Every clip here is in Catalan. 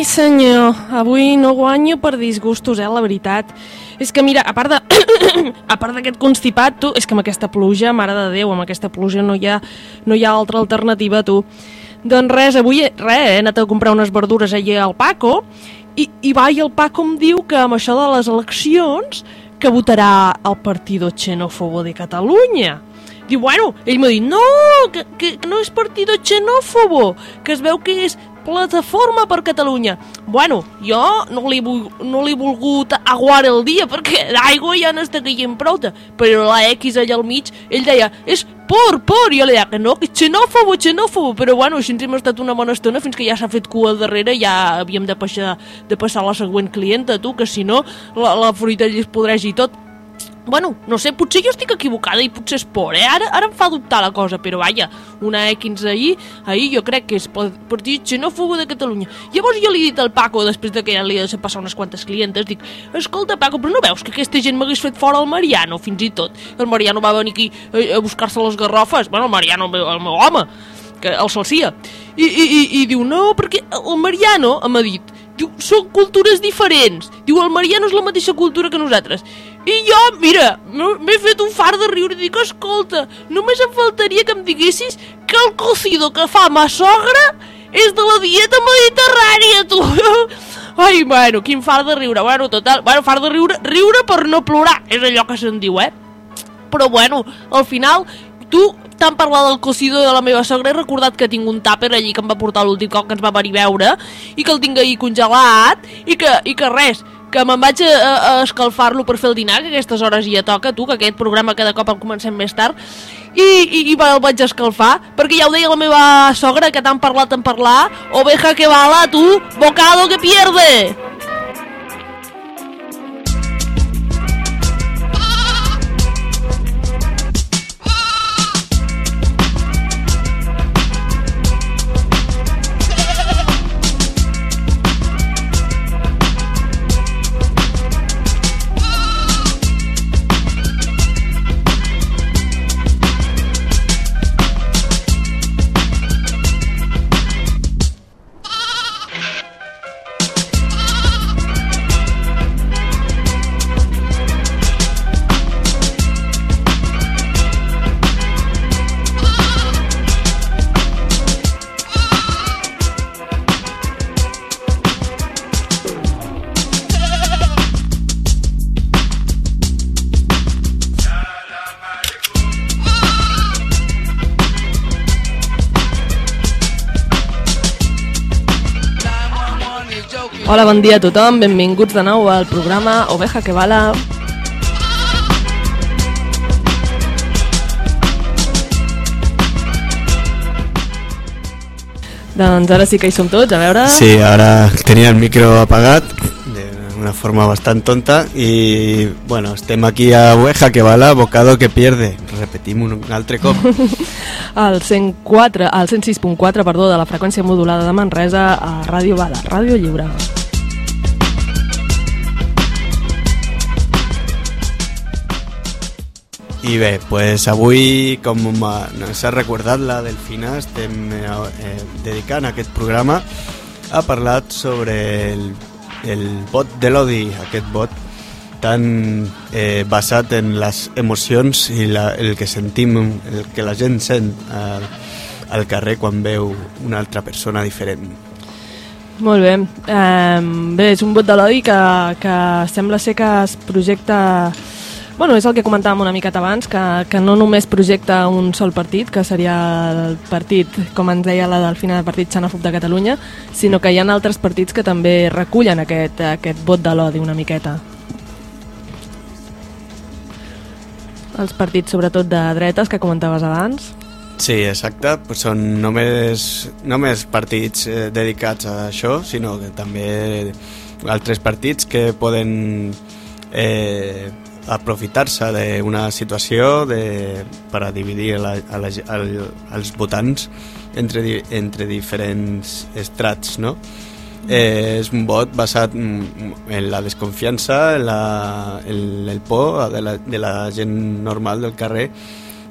Ai, senyor, avui no guanyo per disgustos, eh, la veritat. És que mira, a part de... a part d'aquest constipat, tu, és que amb aquesta pluja, mare de Déu, amb aquesta pluja no hi ha, no hi ha altra alternativa, tu. Doncs res, avui, res, he anat a comprar unes verdures allà al Paco i, i va, i el Paco em diu que amb això de les eleccions que votarà el Partido Xenófobo de Catalunya. Diu, bueno, ell m'ha dit, no, que, que no és Partido Xenófobo, que es veu que és Plataforma per Catalunya. Bueno, jo no li, no li he volgut aguar el dia perquè d'aigua ja n'està caient prou, però la X allà al mig, ell deia, és por, por, i jo li deia que no, que xenòfobo, xenòfobo, però bueno, així ens hem estat una bona estona fins que ja s'ha fet cua darrere, ja havíem de passar, de passar la següent clienta, tu, que si no, la, la fruita es podreix i tot. Bueno, no sé, potser jo estic equivocada i potser és por, eh? Ara, ara em fa dubtar la cosa, però vaja, una E15 ahir, ahir jo crec que és partit xenòfobo de Catalunya. Llavors jo li he dit al Paco, després de que ja li he de passar unes quantes clientes, dic, escolta Paco, però no veus que aquesta gent m'hagués fet fora el Mariano, fins i tot? El Mariano va venir aquí a, a buscar-se les garrofes, bueno, el Mariano, el meu, el meu home, que el salcia. I, i, i, i diu, no, perquè el Mariano m'ha dit, diu, són cultures diferents. Diu, el Mariano és la mateixa cultura que nosaltres. I jo, mira, m'he fet un far de riure i dic, escolta, només em faltaria que em diguessis que el cocido que fa ma sogra és de la dieta mediterrània, tu. Ai, bueno, quin far de riure. Bueno, total, bueno, far de riure, riure per no plorar, és allò que se'n diu, eh? Però bueno, al final, tu tant parlar del cocido de la meva sogra he recordat que tinc un tàper allí que em va portar l'últim cop que ens va venir a veure i que el tinc ahir congelat i que, i que res, que me'n vaig a, a escalfar-lo per fer el dinar, que aquestes hores ja toca, tu, que aquest programa cada cop el comencem més tard, i, i, i el vaig escalfar, perquè ja ho deia la meva sogra, que t'han parlat en parlar, oveja que bala, tu, bocado que pierde! Hola, bon dia a tothom, benvinguts de nou al programa Oveja que Bala. Doncs ara sí que hi som tots, a veure... Sí, ara tenia el micro apagat d'una forma bastant tonta i bueno, estem aquí a Oveja que bala, bocado que pierde. Repetim un altre cop. Al 104, al 106.4 perdó, de la freqüència modulada de Manresa a Ràdio Bala, Ràdio Lliure I bé, pues avui, com s'ha recordat la Delfina, estem eh, eh, dedicant aquest programa a parlar sobre el, el vot de l'odi, aquest vot tan eh, basat en les emocions i la, el que sentim, el que la gent sent al, al carrer quan veu una altra persona diferent. Molt bé. Eh, bé, és un vot de l'odi que, que sembla ser que es projecta Bueno, és el que comentàvem una miqueta abans, que, que no només projecta un sol partit, que seria el partit, com ens deia la del final del partit xenòfob de Catalunya, sinó que hi ha altres partits que també recullen aquest, aquest vot de l'odi una miqueta. Els partits, sobretot de dretes, que comentaves abans. Sí, exacte, pues són només, només partits eh, dedicats a això, sinó que també altres partits que poden eh, aprofitar-se d'una situació de, per a dividir la, a la, a, els votants entre, entre diferents estrats, no? Eh, és un vot basat en la desconfiança, en, la, en el por de la, de la gent normal del carrer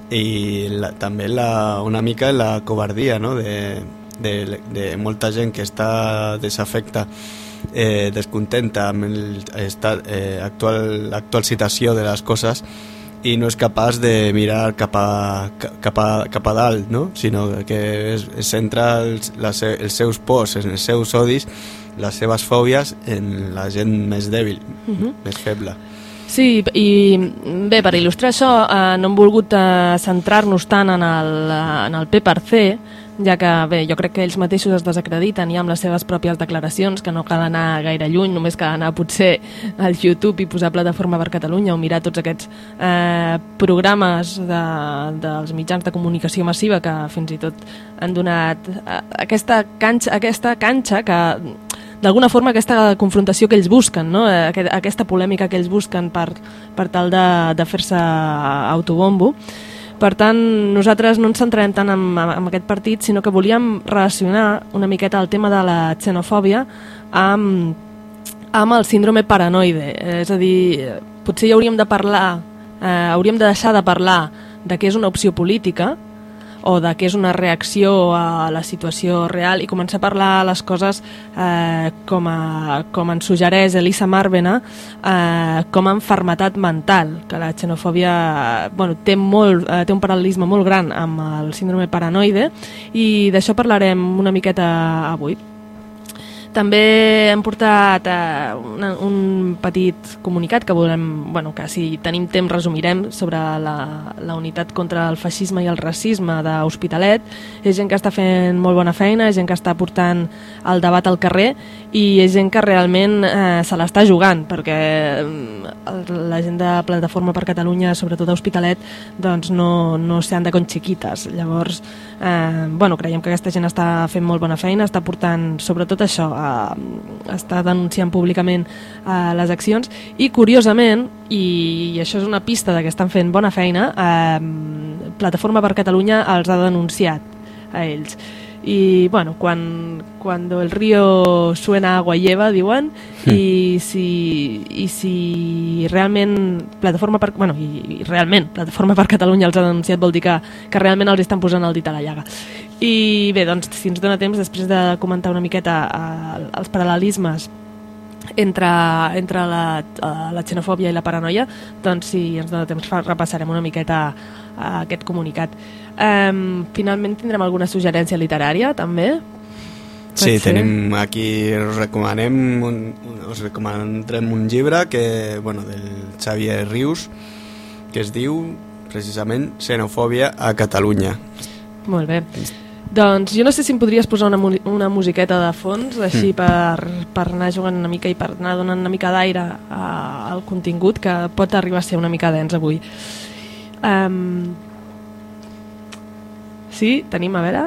i la, també la, una mica la covardia no? de, de, de molta gent que està desafecta eh, descontenta amb l'actual eh, actual situació de les coses i no és capaç de mirar cap a, cap a, cap a dalt, no? sinó que es, es centra els, les, els seus pors, en els seus odis, les seves fòbies en la gent més dèbil, uh -huh. més feble. Sí, i bé, per il·lustrar això, eh, no hem volgut eh, centrar-nos tant en el, en el P per C, ja que bé, jo crec que ells mateixos es desacrediten ja amb les seves pròpies declaracions, que no cal anar gaire lluny, només cal anar potser al YouTube i posar Plataforma per Catalunya o mirar tots aquests eh, programes de, dels mitjans de comunicació massiva que fins i tot han donat eh, aquesta, canxa, aquesta canxa que d'alguna forma aquesta confrontació que ells busquen, no? Eh, aquesta polèmica que ells busquen per, per tal de, de fer-se autobombo. Per tant, nosaltres no ens centrarem tant en, en aquest partit, sinó que volíem relacionar una miqueta el tema de la xenofòbia amb, amb el síndrome paranoide. És a dir, potser hi hauríem de parlar, eh, hauríem de deixar de parlar de què és una opció política, o de què és una reacció a la situació real i començar a parlar les coses eh, com, a, com en suggereix Elisa Marvena eh, com a enfermetat mental que la xenofòbia bueno, té, molt, eh, té un paral·lelisme molt gran amb el síndrome paranoide i d'això parlarem una miqueta avui. També hem portat eh, una, un petit comunicat que volem, bueno, que si tenim temps resumirem sobre la, la unitat contra el feixisme i el racisme d'Hospitalet. És gent que està fent molt bona feina, és gent que està portant el debat al carrer i és gent que realment eh, se l'està jugant, perquè eh, la gent de Plataforma per Catalunya, sobretot a Hospitalet, doncs no, no se han de con xiquites. Llavors, eh, bueno, creiem que aquesta gent està fent molt bona feina, està portant sobretot això, eh, està denunciant públicament eh, les accions i curiosament, i, i això és una pista de que estan fent bona feina, eh, Plataforma per Catalunya els ha denunciat a ells i bueno, quan, cuando el río suena agua lleva, diuen, mm. i, si, i si realment Plataforma per, bueno, i, i realment Plataforma per Catalunya els ha denunciat vol dir que, que realment els estan posant el dit a la llaga. I bé, doncs, si ens dona temps, després de comentar una miqueta eh, els paral·lelismes entre, entre la, uh, la xenofòbia i la paranoia, doncs si ens dona temps repassarem una miqueta uh, aquest comunicat. Um, finalment tindrem alguna suggerència literària, també? Sí, ser? tenim aquí, us recomanem un, us recomanem un llibre que, bueno, del Xavier Rius que es diu precisament Xenofòbia a Catalunya. Molt bé. Doncs jo no sé si em podries posar una, una musiqueta de fons, així mm. per, per anar jugant una mica i per anar donant una mica d'aire al contingut, que pot arribar a ser una mica dens avui. Um, Sí, tenim, a veure...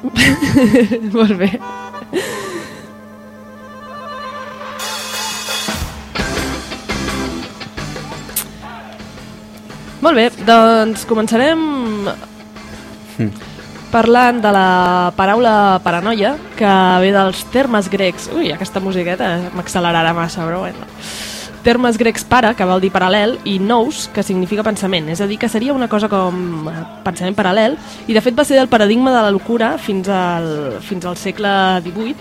Molt bé. Molt bé, doncs començarem mm. Parlant de la paraula paranoia, que ve dels termes grecs. Ui, aquesta musiqueta m'accelerarà massa, però bueno termes grecs para, que vol dir paral·lel, i nous, que significa pensament. És a dir, que seria una cosa com eh, pensament paral·lel, i de fet va ser el paradigma de la locura fins al, fins al segle XVIII,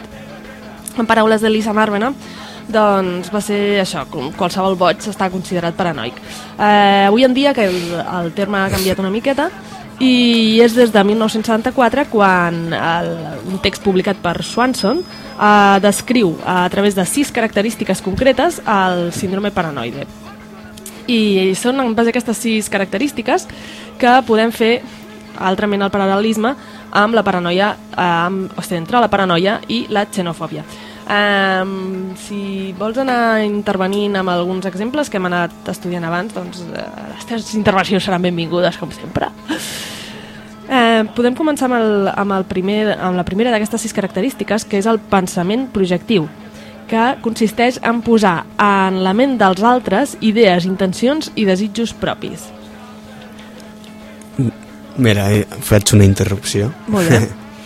en paraules d'Elisa Marvena, doncs va ser això, com qualsevol boig està considerat paranoic. Eh, avui en dia que el, el terme ha canviat una miqueta, i és des de 1974 quan el, un text publicat per Swanson eh, descriu a través de sis característiques concretes el síndrome paranoide. I són en base a aquestes sis característiques que podem fer altrament el paral·lelisme amb la paranoia, eh, amb, o sigui, entre la paranoia i la xenofòbia. Um, si vols anar intervenint amb alguns exemples que hem anat estudiant abans, doncs uh, les teves intervencions seran benvingudes, com sempre. Eh, podem començar amb, el, amb, el primer, amb la primera d'aquestes sis característiques, que és el pensament projectiu, que consisteix en posar en la ment dels altres idees, intencions i desitjos propis. Mira, faig una interrupció. Molt bé.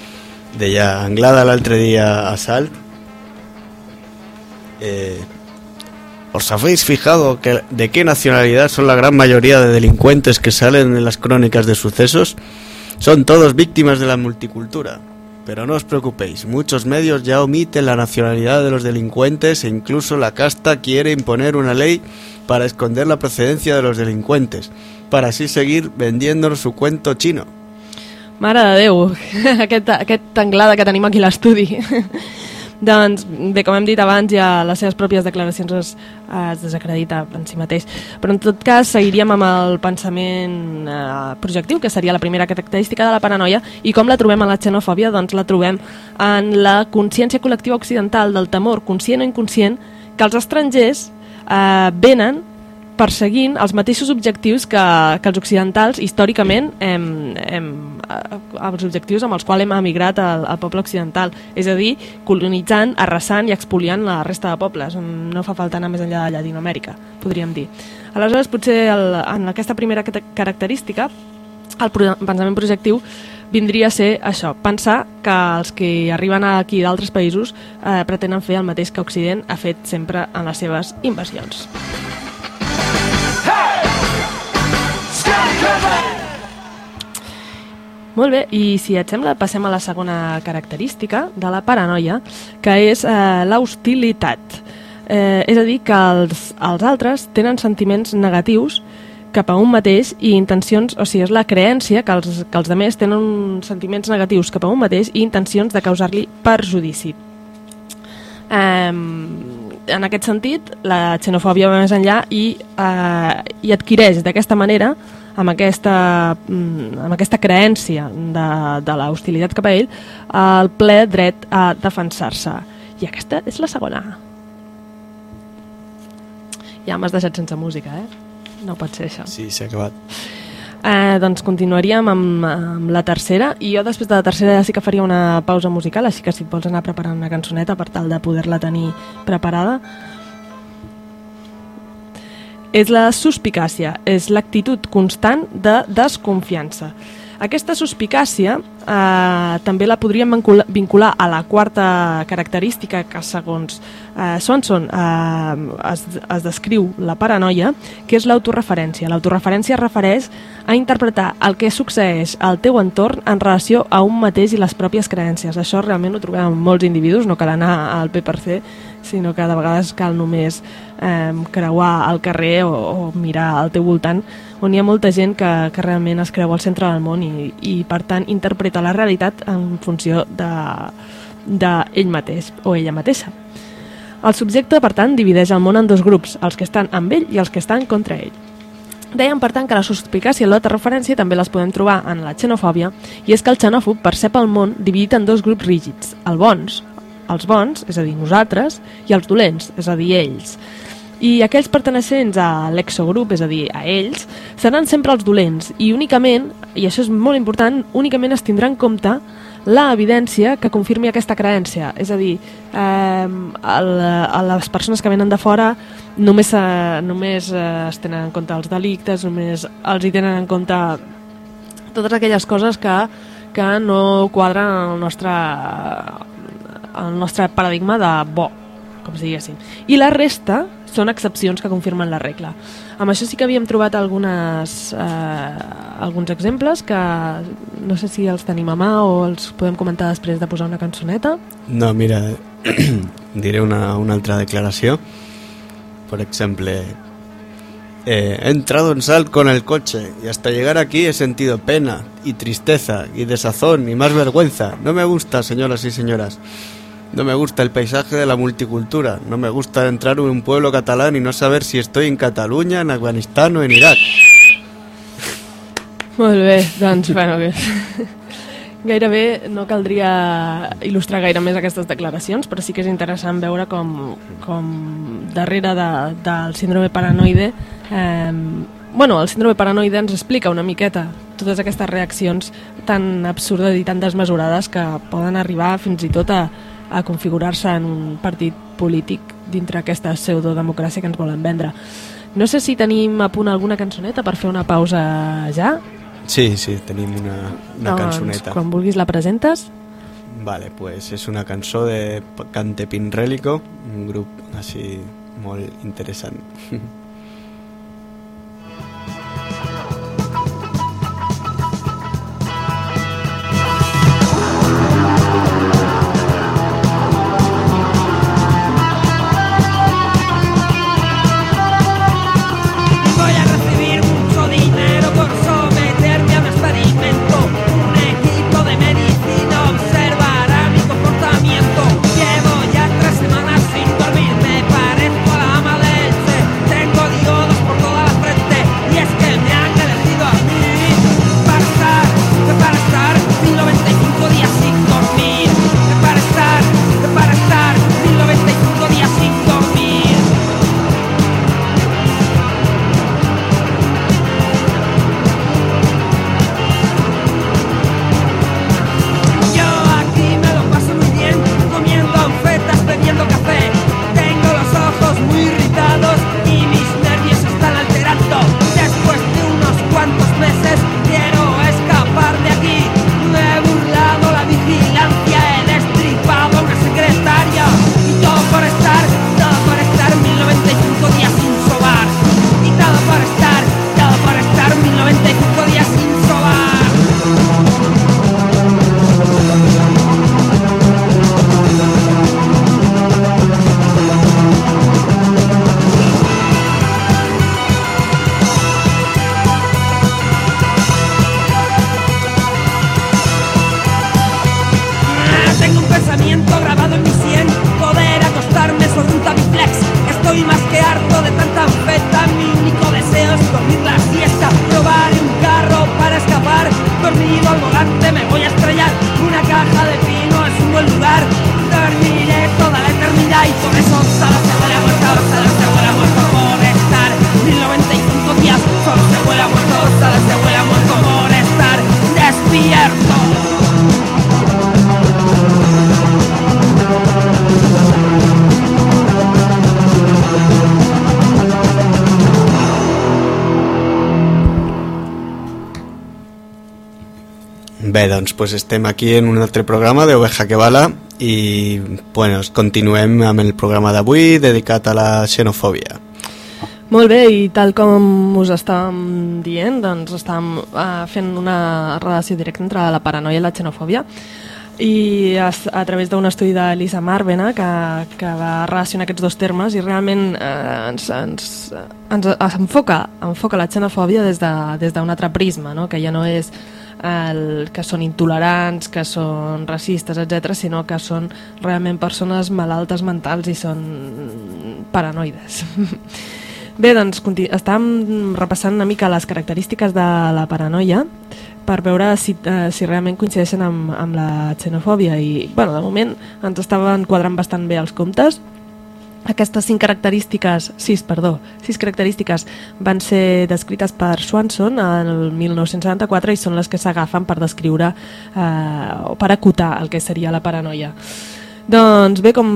Deia Anglada l'altre dia a Salt eh, ¿Os habéis fijado que de qué nacionalidad son la gran mayoría de delincuentes que salen en las crónicas de sucesos? Son todos víctimas de la multicultura. Pero no os preocupéis, muchos medios ya omiten la nacionalidad de los delincuentes e incluso la casta quiere imponer una ley para esconder la procedencia de los delincuentes, para así seguir vendiéndonos su cuento chino. Mare de Déu, aquest, aquest anglada que tenim aquí l'estudi. doncs, bé, com hem dit abans, ja les seves pròpies declaracions es, es desacredita en si mateix. Però en tot cas, seguiríem amb el pensament eh, projectiu, que seria la primera característica de la paranoia, i com la trobem en la xenofòbia? Doncs la trobem en la consciència col·lectiva occidental del temor, conscient o inconscient, que els estrangers eh, venen perseguint els mateixos objectius que, que els occidentals històricament hem, hem, eh, els objectius amb els quals hem emigrat al, al poble occidental, és a dir, colonitzant, arrasant i expoliant la resta de pobles. No fa falta anar més enllà de Llatinoamèrica, podríem dir. Aleshores, potser el, en aquesta primera característica, el pensament projectiu vindria a ser això, pensar que els que arriben aquí d'altres països eh, pretenen fer el mateix que Occident ha fet sempre en les seves invasions. Molt bé, i si et sembla, passem a la segona característica de la paranoia, que és eh, l'hostilitat. Eh, és a dir, que els, els altres tenen sentiments negatius cap a un mateix i intencions, o sigui, és la creència que els, que els altres tenen sentiments negatius cap a un mateix i intencions de causar-li perjudici. Eh, en aquest sentit, la xenofòbia va més enllà i, eh, i adquireix d'aquesta manera amb aquesta, mm, amb aquesta creència de, de la hostilitat cap a ell, el ple dret a defensar-se. I aquesta és la segona. Ja m'has deixat sense música, eh? No pot ser això. Sí, s'ha acabat. Eh, doncs continuaríem amb, amb la tercera i jo després de la tercera ja sí que faria una pausa musical així que si et vols anar preparant una cançoneta per tal de poder-la tenir preparada és la suspicàcia, és l'actitud constant de desconfiança. Aquesta suspicàcia eh, també la podríem vincular a la quarta característica que segons eh, Sonson eh, es, es descriu la paranoia, que és l'autoreferència. L'autoreferència refereix a interpretar el que succeeix al teu entorn en relació a un mateix i les pròpies creences. Això realment ho trobem en molts individus, no cal anar al P per C, sinó que de vegades cal només eh, creuar al carrer o, o mirar al teu voltant on hi ha molta gent que, que realment es creu al centre del món i, i per tant interpreta la realitat en funció d'ell de, de mateix o ella mateixa. El subjecte, per tant, divideix el món en dos grups, els que estan amb ell i els que estan contra ell. Dèiem, per tant, que la suspicàcia i l'altra referència també les podem trobar en la xenofòbia, i és que el xenòfob percep el món dividit en dos grups rígids, el bons, els bons, és a dir, nosaltres, i els dolents, és a dir, ells. I aquells pertenecents a l'exogrup, és a dir, a ells, seran sempre els dolents i únicament, i això és molt important, únicament es tindrà en compte la evidència que confirmi aquesta creència. És a dir, eh, a les persones que venen de fora només, eh, només eh, es tenen en compte els delictes, només els hi tenen en compte totes aquelles coses que, que no quadren en el nostre, el nostre paradigma de bo, com si diguéssim. I la resta són excepcions que confirmen la regla. Amb això sí que havíem trobat algunes, eh, alguns exemples que no sé si els tenim a mà o els podem comentar després de posar una cançoneta. No, mira, diré una, una altra declaració. Por exemple, eh, he entrado en sal con el coche y hasta llegar aquí he sentido pena y tristeza y desazón y más vergüenza. No me gusta, señoras y señoras. No me gusta el paisaje de la multicultura. No me gusta entrar en un pueblo catalán y no saber si estoy en Cataluña, en Afganistán o en Irak. Molt bé, doncs, bueno, que... gairebé no caldria il·lustrar gaire més aquestes declaracions, però sí que és interessant veure com, com darrere de, del síndrome paranoide eh, bueno, el síndrome paranoide ens explica una miqueta totes aquestes reaccions tan absurdes i tan desmesurades que poden arribar fins i tot a, a configurar-se en un partit polític dintre aquesta pseudodemocràcia que ens volen vendre. No sé si tenim a punt alguna cançoneta per fer una pausa ja. Sí, sí, tenim una, una doncs, cançoneta. quan vulguis la presentes. Vale, pues és una cançó de Cante Pinrélico, un grup així molt interessant. Bé, doncs pues estem aquí en un altre programa d'Oveja que Bala i bueno, continuem amb el programa d'avui dedicat a la xenofòbia. Molt bé, i tal com us estàvem dient, doncs estàvem uh, fent una relació directa entre la paranoia i la xenofòbia i a, a través d'un estudi de Lisa Marvena que, que va relacionar aquests dos termes i realment eh, ens, ens, ens, enfoca, enfoca la xenofòbia des d'un de, des altre prisma, no? que ja no és el, que són intolerants, que són racistes, etc, sinó que són realment persones malaltes mentals i són paranoides. Bé, doncs estàvem repassant una mica les característiques de la paranoia per veure si, eh, si realment coincideixen amb, amb la xenofòbia i, bueno, de moment ens estaven quadrant bastant bé els comptes aquestes cinc característiques, sis, perdó, sis característiques van ser descrites per Swanson el 1974 i són les que s'agafen per descriure eh, o per acotar el que seria la paranoia. Doncs bé, com,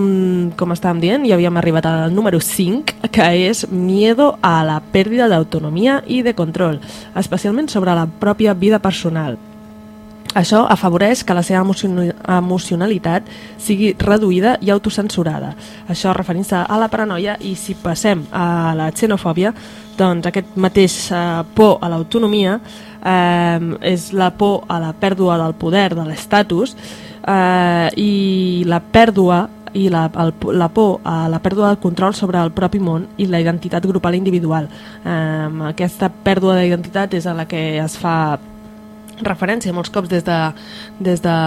com estàvem dient, ja havíem arribat al número 5, que és miedo a la pèrdua d'autonomia i de control, especialment sobre la pròpia vida personal. Això afavoreix que la seva emocionalitat sigui reduïda i autocensurada. Això referint-se a la paranoia i si passem a la xenofòbia, doncs aquest mateix eh, por a l'autonomia eh, és la por a la pèrdua del poder, de l'estatus, eh, i la pèrdua i la, el, la por a la pèrdua del control sobre el propi món i la identitat grupal individual. Eh, aquesta pèrdua d'identitat és a la que es fa referència molts cops des de, des de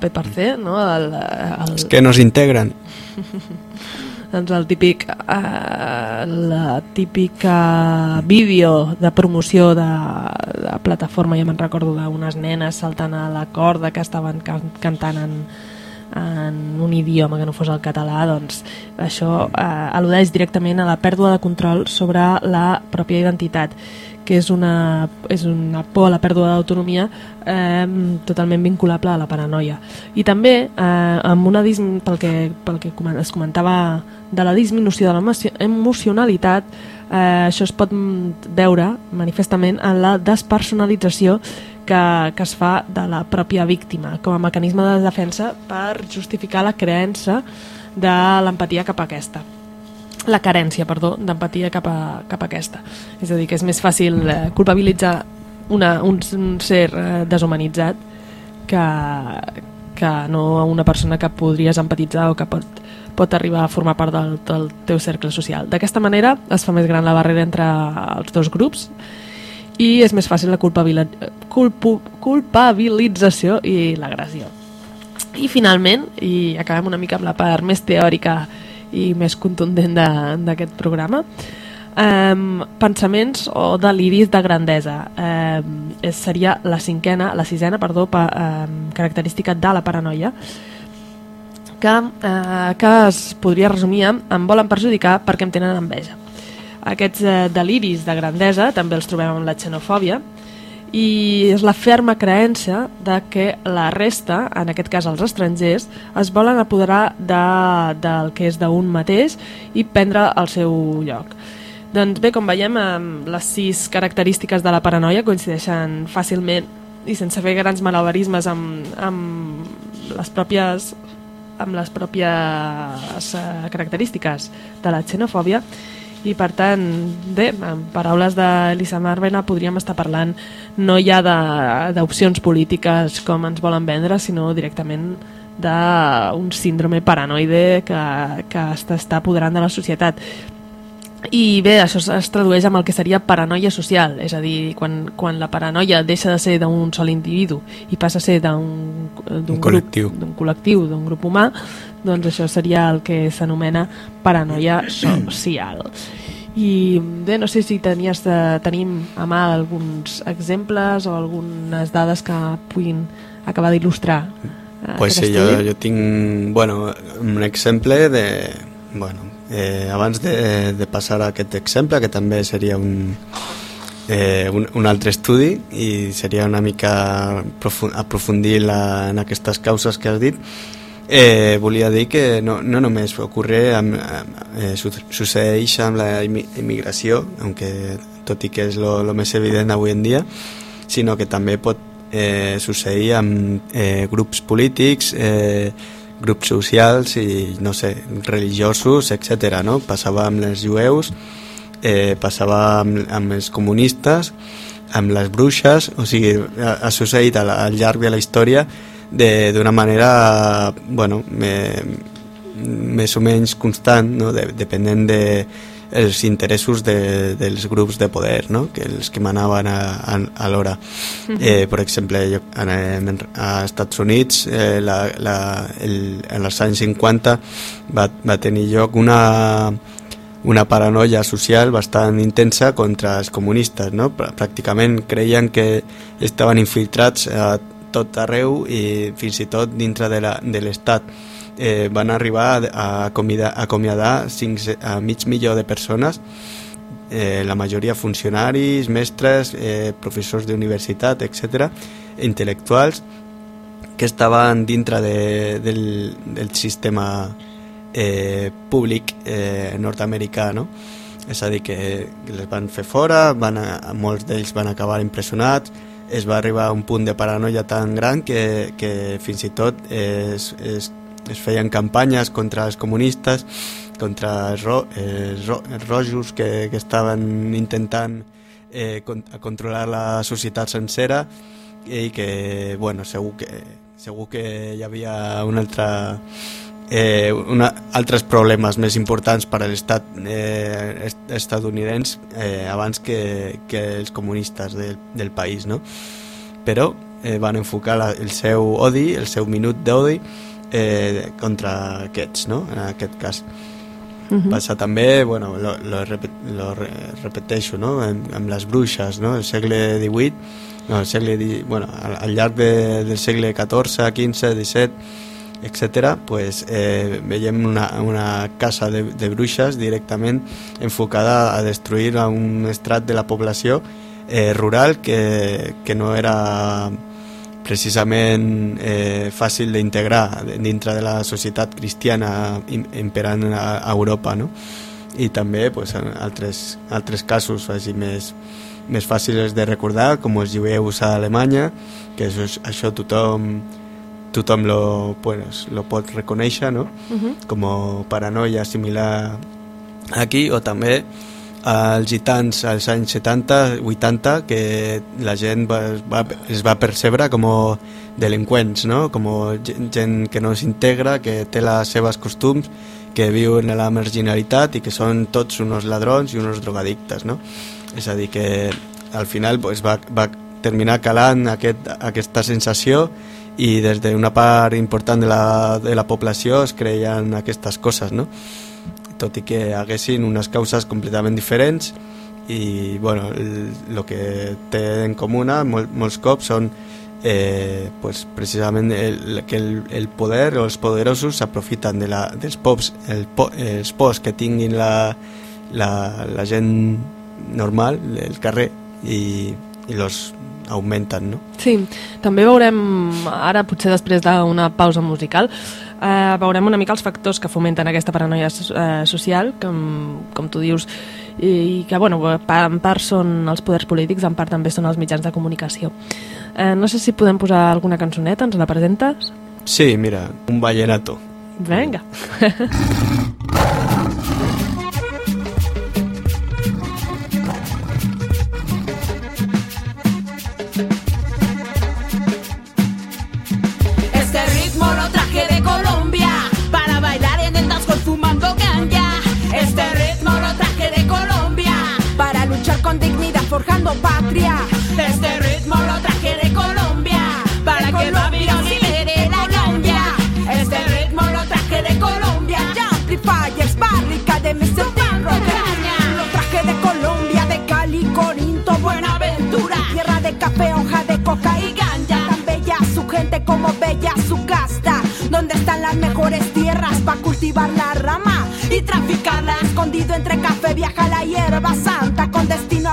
P per C, no? El, el... Que no s'integren. doncs el típic eh, la típica vídeo de promoció de, de plataforma, ja me'n recordo d'unes nenes saltant a la corda que estaven can cantant en, en un idioma que no fos el català, doncs això eh, al·ludeix directament a la pèrdua de control sobre la pròpia identitat que és una, és una por a la pèrdua d'autonomia eh, totalment vinculable a la paranoia. I també, eh, amb una pel, que, pel que es comentava de la disminució de l'emocionalitat, eh, això es pot veure manifestament en la despersonalització que, que es fa de la pròpia víctima com a mecanisme de defensa per justificar la creença de l'empatia cap a aquesta la carència, perdó, d'empatia cap, a, cap a aquesta. És a dir, que és més fàcil eh, culpabilitzar una, un, ser eh, deshumanitzat que, que no una persona que podries empatitzar o que pot, pot arribar a formar part del, del teu cercle social. D'aquesta manera es fa més gran la barrera entre els dos grups i és més fàcil la culpu, culpabilització i l'agressió. I finalment, i acabem una mica amb la part més teòrica i més contundent d'aquest programa. Um, pensaments o deliris de grandesa. Um, seria la cinquena, la sisena perdó, pa, um, característica de la paranoia que, uh, que es podria resumir amb em volen perjudicar perquè em tenen enveja. Aquests uh, deliris de grandesa també els trobem en la xenofòbia i és la ferma creença de que la resta, en aquest cas els estrangers, es volen apoderar de, del que és d'un mateix i prendre el seu lloc. Doncs bé, com veiem, les sis característiques de la paranoia coincideixen fàcilment i sense fer grans malabarismes amb, amb les pròpies amb les pròpies eh, característiques de la xenofòbia i per tant, bé, en paraules d'Elisa Marvena podríem estar parlant no ja d'opcions polítiques com ens volen vendre, sinó directament d'un síndrome paranoide que, que està apoderant de la societat. I bé, això es tradueix amb el que seria paranoia social, és a dir, quan, quan la paranoia deixa de ser d'un sol individu i passa a ser d'un col·lectiu, d'un grup humà, doncs això seria el que s'anomena paranoia social. I bé, no sé si tenies de, tenim a mà alguns exemples o algunes dades que puguin acabar d'il·lustrar. Eh, pues sí, jo, jo tinc bueno, un exemple de... Bueno, eh, abans de, de passar a aquest exemple, que també seria un, eh, un, un altre estudi i seria una mica aprofundir la, en aquestes causes que has dit, Eh, volia dir que no, no només ocorre amb, eh, succeeix amb la immigració, aunque tot i que és lo més evident avui en dia, sinó que també pot eh, succeir amb eh, grups polítics, eh, grups socials i, no sé, religiosos, etc. No? Passava amb els jueus, eh, passava amb, amb els comunistes, amb les bruixes, o sigui, ha, ha succeït al, al llarg de la història d'una manera bueno, me, més o menys constant, no? de, depenent de els interessos de, dels grups de poder, no? que els que manaven a, a, a l'hora. Eh, per exemple, jo, en, a Estats Units, eh, la, la, el, en els anys 50 va, va tenir lloc una, una paranoia social bastant intensa contra els comunistes. No? Pràcticament creien que estaven infiltrats a tot arreu i fins i tot dintre de l'Estat. Eh, van arribar a acomiadar, a acomiadar 5, a mig milió de persones, eh, la majoria funcionaris, mestres, eh, professors d'universitat, etc, intel·lectuals, que estaven dintre de, del, del sistema eh, públic eh, nord-americà, no? És a dir, que les van fer fora, van a, molts d'ells van acabar impressionats, es va arribar a un punt de paranoia tan gran que, que fins i tot es, es, es feien campanyes contra els comunistes, contra els, ro, els, ro, els rojos que, que estaven intentant eh, con, controlar la societat sencera i que, bueno, segur que, segur que hi havia una altra eh, una, altres problemes més importants per a l'estat eh, estadounidense eh, abans que, que els comunistes del, del país, no? Però eh, van enfocar la, el seu odi, el seu minut d'odi eh, contra aquests, no? En aquest cas. Uh -huh. Passa també, bueno, lo, lo, repet, lo repeteixo, no? Amb, amb les bruixes, no? El segle XVIII, no, el segle, bueno, al, al llarg de, del segle XIV, XV, XVII, etc., pues, eh, veiem una, una casa de, de bruixes directament enfocada a destruir a un estrat de la població eh, rural que, que no era precisament eh, fàcil d'integrar dintre de la societat cristiana imperant a Europa, no? I també pues, en altres, altres casos així més, més fàcils de recordar, com els jueus a Alemanya, que això, això tothom tothom lo, pues, lo pot reconèixer no? Uh -huh. com paranoia similar aquí o també als gitans als anys 70, 80 que la gent va, va, es va percebre com delinqüents no? com gent que no s'integra que té les seves costums que viuen en la marginalitat i que són tots uns ladrons i uns drogadictes no? és a dir que al final pues, va, va terminar calant aquest, aquesta sensació i des d'una part important de la, de la població es creien aquestes coses, no? tot i que haguessin unes causes completament diferents i bueno, el que té en comú mol, molts cops són eh, pues, precisament el, que el, el poder o els poderosos s'aprofiten de la, dels pops, el, els pors que tinguin la, la, la gent normal, el carrer i, i los augmenten, no? Sí, també veurem, ara potser després d'una pausa musical, eh, veurem una mica els factors que fomenten aquesta paranoia eh, social, que, com tu dius, i que, bueno, en part són els poders polítics, en part també són els mitjans de comunicació. Eh, no sé si podem posar alguna cançoneta, ens la presentes? Sí, mira, un con dignidad forjando patria. Este ritmo lo traje de Colombia, para de que Colombia libere la gambia. Este ritmo lo traje de Colombia, Amplifiers, barrica de mi Lo traje de Colombia, de Cali, Corinto, Buenaventura. Tierra de café, hoja de coca y ganja. Tan bella su gente como bella su casta. Donde están las mejores tierras para cultivar la rama y traficarla escondido entre café, viaja la hierba santa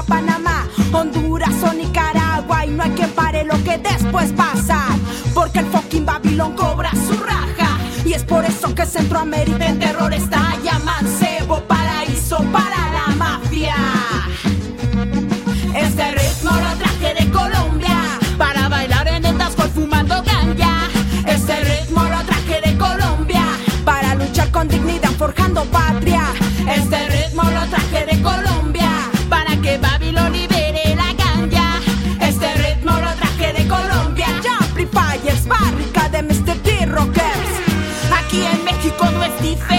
Panamá, Honduras o Nicaragua y no hay quien pare lo que después pasa, porque el fucking Babilón cobra su raja y es por eso que Centroamérica en terror está llamándose paraíso para la mafia. Este ritmo lo traje de Colombia para bailar en el dancehall fumando ganja. Este ritmo lo traje de Colombia para luchar con dignidad forjando patria. different.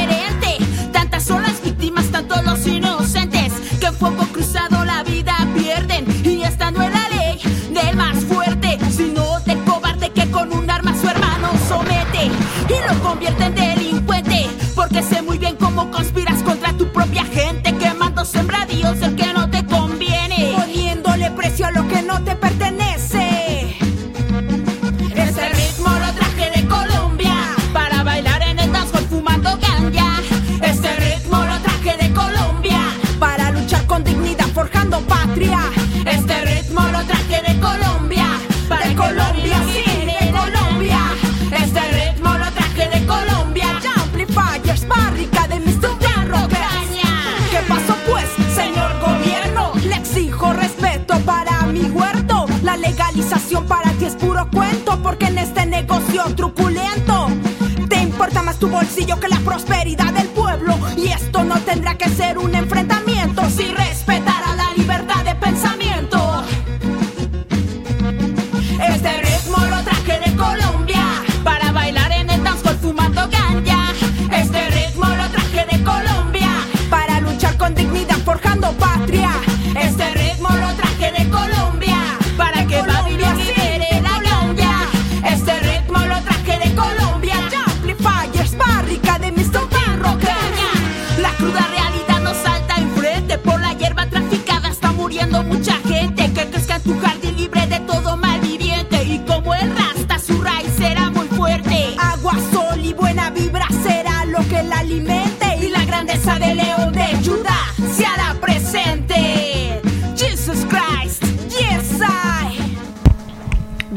Para ti es puro cuento, porque en este negocio truculento te importa más tu bolsillo que la prosperidad del pueblo. Y esto no tendrá que ser un enfrentamiento si respetará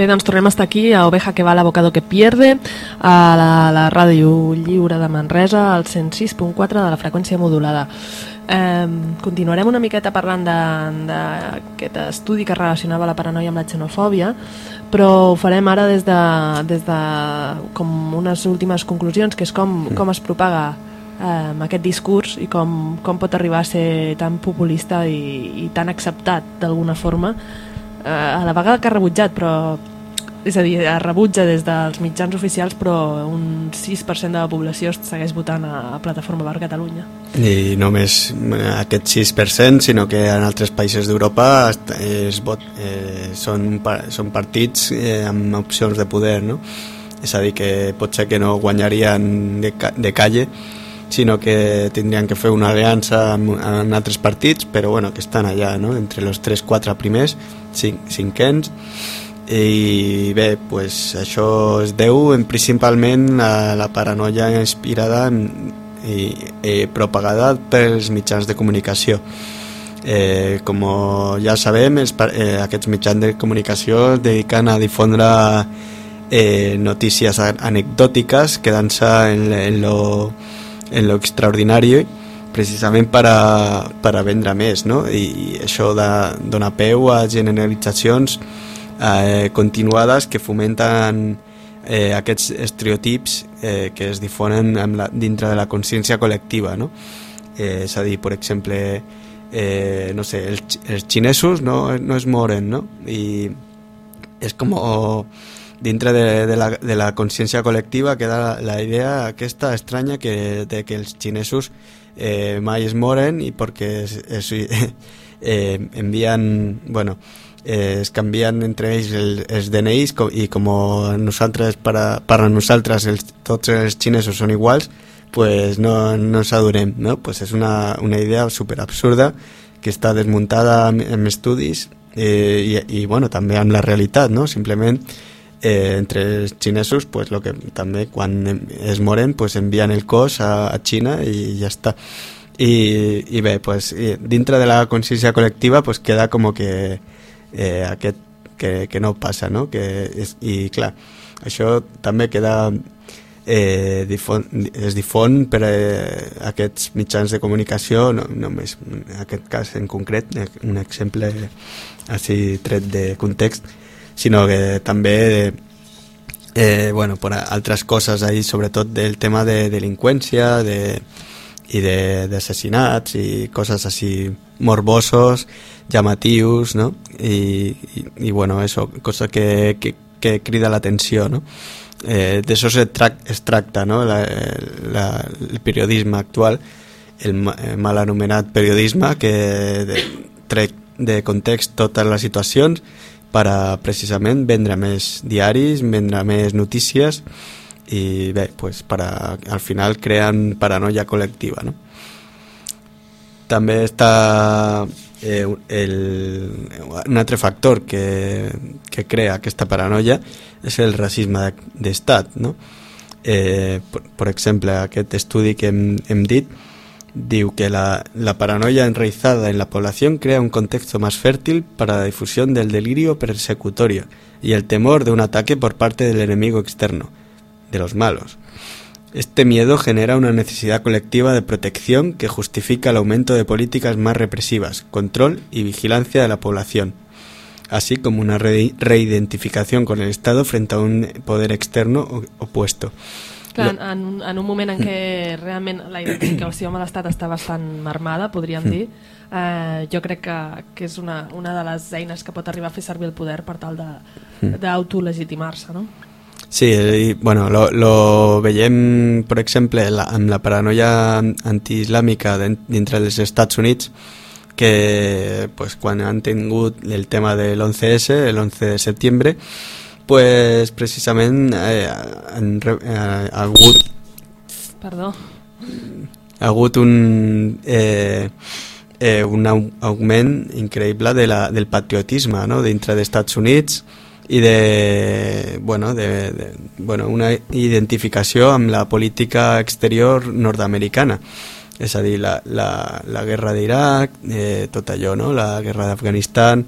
Bé, doncs tornem a estar aquí a Oveja que va l'abocado que pierde a la, la ràdio lliure de Manresa al 106.4 de la freqüència modulada. Eh, continuarem una miqueta parlant d'aquest estudi que relacionava la paranoia amb la xenofòbia però ho farem ara des de, des de com unes últimes conclusions que és com, com es propaga eh, aquest discurs i com, com pot arribar a ser tan populista i, i tan acceptat d'alguna forma. Eh, a la vegada que ha rebutjat però és a dir, es rebutja des dels mitjans oficials però un 6% de la població segueix votant a, Plataforma per Catalunya I només aquest 6%, sinó que en altres països d'Europa es eh, són, són partits eh, amb opcions de poder, no? És a dir, que pot ser que no guanyarien de, de calle, sinó que tindrien que fer una aliança amb, amb altres partits, però bueno, que estan allà, no? entre els 3-4 primers, cinc, cinquens, i bé, pues, això es deu en, principalment a la paranoia inspirada en, i, i propagada pels mitjans de comunicació. Eh, com ja sabem, els, eh, aquests mitjans de comunicació es dediquen a difondre eh, notícies anecdòtiques quedant-se en, en, lo, en lo extraordinari precisament per a, per a vendre més no? I, i això de, dona peu a generalitzacions eh, continuades que fomenten eh, aquests estereotips eh, que es difonen amb la, dintre de la consciència col·lectiva no? eh, és a dir, per exemple eh, no sé, xi- els xinesos no, no es moren no? i és com dintre de, de la, de la consciència col·lectiva queda la, la idea aquesta estranya que, de que els xinesos eh, mai es moren i perquè es, es, eh, envien bueno, es canvien entre ells el, els DNIs co- i com nosaltres per a, per a nosaltres els, tots els xinesos són iguals pues no, no ens adonem no? pues és una, una idea super absurda que està desmuntada amb, amb estudis eh, i, i bueno, també amb la realitat no? simplement eh, entre els xinesos pues, lo que també quan em- es moren pues, envien el cos a, a Xina i ja està i, i bé, pues, i dintre de la consciència col·lectiva pues, queda com que eh, aquest que, que no passa, no? Que és, I clar, això també queda eh, difon, es difon per eh, aquests mitjans de comunicació, no només en aquest cas en concret, un exemple així tret de context, sinó que també eh, bueno, per altres coses ahí, sobretot del tema de delinqüència de, i d'assassinats i coses així morbosos, llamatius, no? I, i, i bueno, eso, cosa que, que, que crida l'atenció, no? Eh, D'això es, trac, es tracta, no? La, la, el periodisme actual, el mal anomenat periodisme que de, trec de context totes les situacions per a precisament vendre més diaris, vendre més notícies bé, pues, per a, al final creen paranoia col·lectiva. No? També està eh, el, un altre factor que, que crea aquesta paranoia és el racisme d'estat. No? Eh, per, per exemple, aquest estudi que hem, hem dit que la, la paranoia enraizada en la población crea un contexto más fértil para la difusión del delirio persecutorio y el temor de un ataque por parte del enemigo externo, de los malos. Este miedo genera una necesidad colectiva de protección que justifica el aumento de políticas más represivas, control y vigilancia de la población, así como una re reidentificación con el Estado frente a un poder externo opuesto. Clar, en, en un moment en què realment la identificació amb l'Estat està bastant marmada, podríem dir, eh, jo crec que, que és una, una de les eines que pot arribar a fer servir el poder per tal mm. d'autolegitimar-se, no? Sí, i, bueno, lo, lo veiem, per exemple, la, amb la paranoia antiislàmica dintre dels Estats Units, que pues, quan han tingut el tema de l'11S, el 11 de setembre, pues precisament eh, han, eh, ha hagut Perdó. ha hagut un eh, eh, un augment increïble de la, del patriotisme no? dintre dels Estats Units i de, bueno, de, de, bueno, una identificació amb la política exterior nord-americana és a dir, la, la, la guerra d'Iraq, eh, tot allò, no? la guerra d'Afganistan,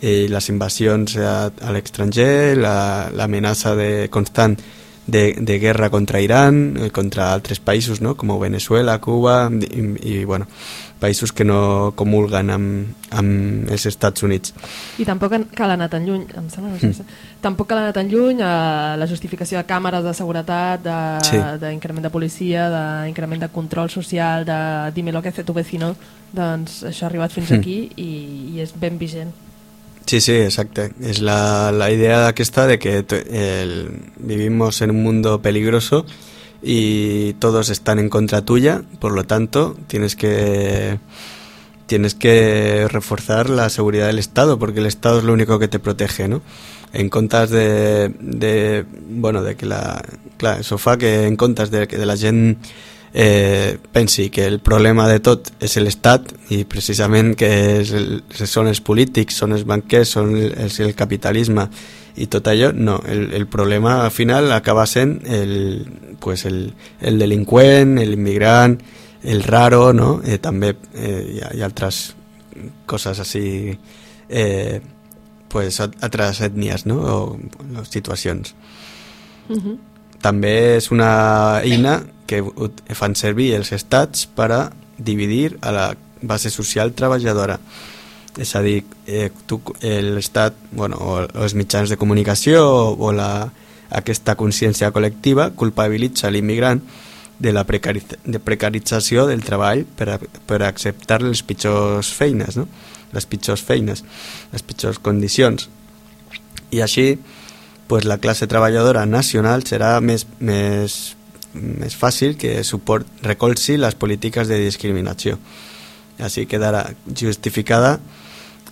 eh, les invasions a, a l'estranger, l'amenaça la, de constant de, de guerra contra Iran, eh, contra altres països, no? com Venezuela, Cuba, i, i bueno, països que no comulguen amb, amb els Estats Units. I tampoc cal anar tan lluny, em sembla, no sé, mm. tampoc cal anar tan lluny a la justificació de càmeres de seguretat, d'increment de, sí. de policia, d'increment de control social, de dime lo que hace tu vecino, doncs això ha arribat fins mm. aquí i, i és ben vigent. Sí, sí, exacto. Es la, la idea aquesta de que el, vivimos en un mundo peligroso y todos están en contra tuya, por lo tanto, tienes que tienes que reforzar la seguridad del Estado, porque el Estado es lo único que te protege, ¿no? En contas de, de bueno, de que la, claro, eso fa que en contas de que de la gent eh, pensi que el problema de tot és l'Estat i precisament que és el, són els polítics, són els banquers, són el, és el capitalisme i tot allò, no, el, el problema al final acaba sent el, pues el, el delinqüent, l'immigrant, el raro, no? Eh, també eh, hi, ha, hi ha altres coses així eh, pues, altres ètnies no? o situacions. Uh -huh. També és una eina que fan servir els estats per a dividir a la base social treballadora. És a dir, eh, l'estat, bueno, o els mitjans de comunicació o, o la, aquesta consciència col·lectiva culpabilitza l'immigrant de la de precarització del treball per, a, per a acceptar les pitjors feines, no? les pitjors feines, les pitjors condicions. I així, pues, la classe treballadora nacional serà més, més més fàcil que suport, recolzi les polítiques de discriminació. Així quedarà justificada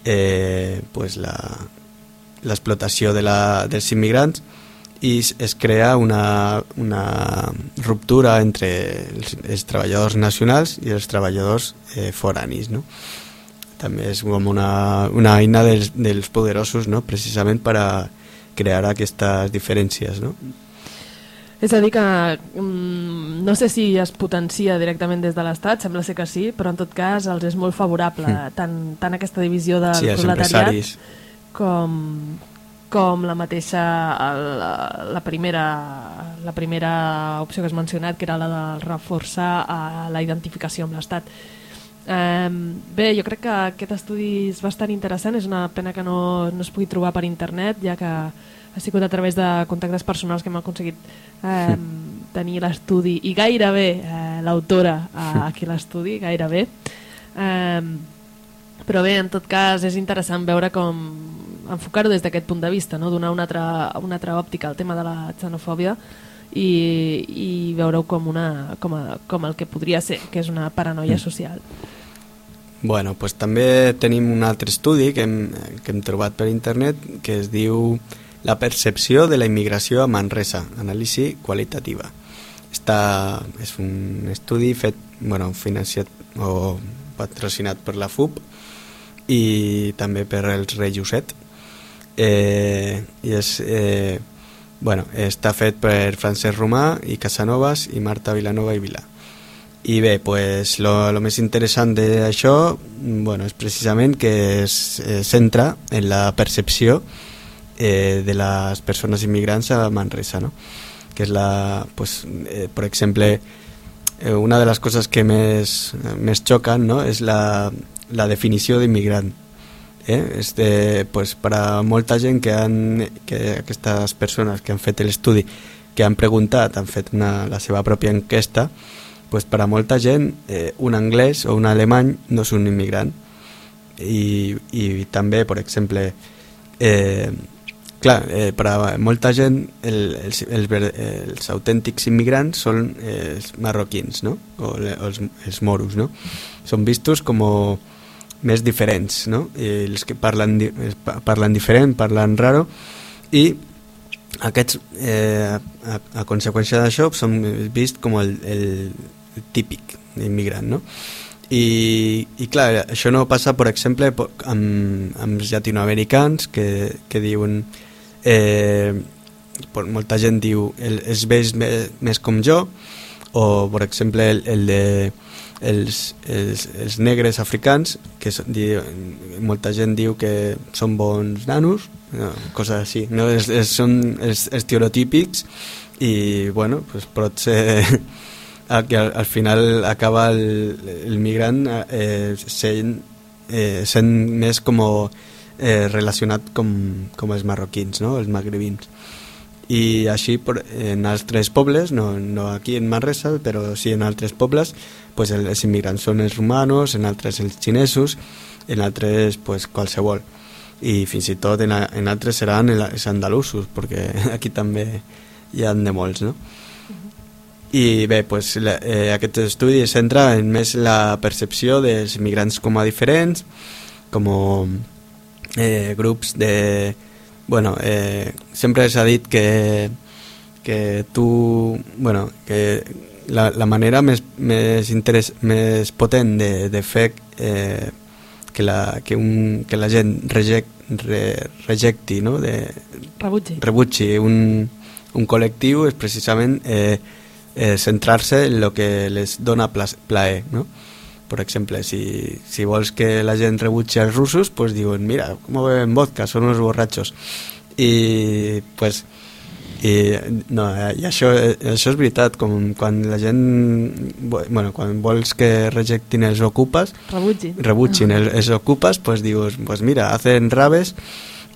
eh, pues l'explotació de la, dels immigrants i es crea una, una ruptura entre els, els treballadors nacionals i els treballadors eh, foranis. No? També és com una, una eina dels, dels poderosos no? precisament per a crear aquestes diferències. No? És a dir que mm, no sé si es potencia directament des de l'Estat, sembla ser que sí, però en tot cas els és molt favorable mm. tant, tant aquesta divisió del sí, proletariat com, com la mateixa la, la, primera, la primera opció que has mencionat, que era la de reforçar a la identificació amb l'Estat. Um, bé, jo crec que aquest estudi és bastant interessant, és una pena que no, no es pugui trobar per internet, ja que ha sigut a través de contactes personals que hem aconseguit eh, tenir l'estudi i gairebé eh, l'autora aquí a l'estudi, gairebé. Eh, però bé, en tot cas, és interessant veure com enfocar-ho des d'aquest punt de vista, no? donar una altra, una altra òptica al tema de la xenofòbia i, i veure-ho com, una, com, a, com el que podria ser, que és una paranoia mm. social. Bueno, pues també tenim un altre estudi que hem, que hem trobat per internet que es diu la percepció de la immigració a Manresa, anàlisi qualitativa. Està, és un estudi fet, bueno, financiat o patrocinat per la FUP i també per els Rei Josep. Eh, I és, eh, bueno, està fet per Francesc Romà i Casanovas i Marta Vilanova i Vilà. I bé, pues, lo, lo més interessant d'això bueno, és precisament que es, es centra en la percepció eh, de les persones immigrants a Manresa, no? que és la, pues, eh, per exemple, eh, una de les coses que més, més xoquen no? és la, la definició d'immigrant. Eh? Este, pues, per a molta gent que, han, que aquestes persones que han fet l'estudi, que han preguntat, han fet una, la seva pròpia enquesta, pues, per a molta gent eh, un anglès o un alemany no és un immigrant. I, i també, per exemple, eh, Clar, eh, per a molta gent el, els, els, els autèntics immigrants són eh, els marroquins, no? O le, els, els moros, no? Són vistos com més diferents, no? I els que parlen, parlen diferent, parlen raro, i aquests, eh, a, a conseqüència d'això, són vist com el, el típic immigrant, no? I, i clar, això no passa, per exemple, amb, amb els llatinoamericans que, que diuen eh, molta gent diu el, es veig més, més com jo o per exemple el, el de els, els, els negres africans que so, di, molta gent diu que són bons nanos no, coses així no? es, es, són els estereotípics i bueno, pues pot ser que al, al final acaba el, el migrant eh, sent, eh, sent més com eh, relacionat com, com els marroquins, no? els magrebins. I així en altres pobles, no, no aquí en Manresa, però sí en altres pobles, pues els immigrants són els romanos, en altres els xinesos, en altres pues, qualsevol. I fins i tot en, en altres seran els andalusos, perquè aquí també hi han de molts, no? I bé, pues, la, eh, aquest estudi es centra en més la percepció dels immigrants com a diferents, com eh, grups de... Bueno, eh, sempre s'ha dit que, que tu... Bueno, que la, la manera més, més, interès, més potent de, de fer eh, que, la, que, un, que la gent reject, re, rejecti, no? de, rebutgi, rebutgi un, un col·lectiu és precisament eh, eh, centrar-se en el que les dona plaer. No? Per exemple, si, si vols que la gent rebutgi els russos, pues diuen, mira, com beben vodka, són uns borratxos. I, pues, i, no, i això, això és veritat, com quan la gent bueno, quan vols que rejectin els ocupes rebutgin, rebutgin els, els ocupes, pues dius, pues mira, hacen rabes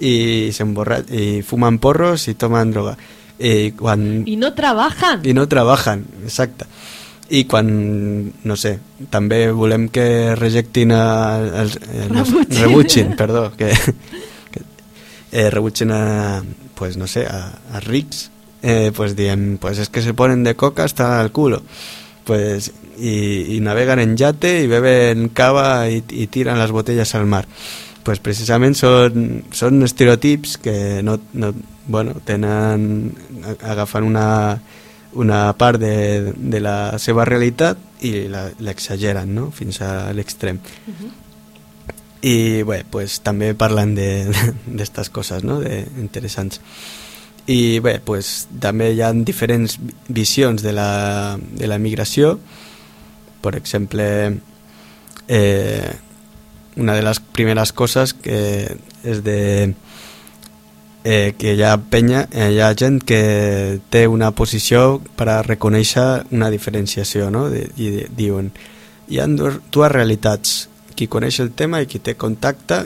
i, se i fuman porros i toman droga i, quan... I no trabajan. I no trabajan, exacte i quan, no sé, també volem que rejectin a, els, eh, rebutgin. rebutgin, perdó, que, que eh, rebutgin a, pues no sé, a, a rics, eh, pues diem, pues es que se ponen de coca hasta el culo, pues y, y navegan en yate y beben cava y, y tiran las botellas al mar. Pues precisament són, són estereotips que no, no, bueno, tenen, agafant una una part de, de la seva realitat i l'exageren no? fins a l'extrem. Uh -huh. I bé, pues, també parlen d'aquestes coses no? de, interessants. i bé, pues, també hi ha diferents visions de la, de la migració per exemple eh, una de les primeres coses que és de eh, que hi ha penya, eh, hi ha gent que té una posició per a reconèixer una diferenciació, no? I diuen, hi ha dues, realitats, qui coneix el tema i qui té contacte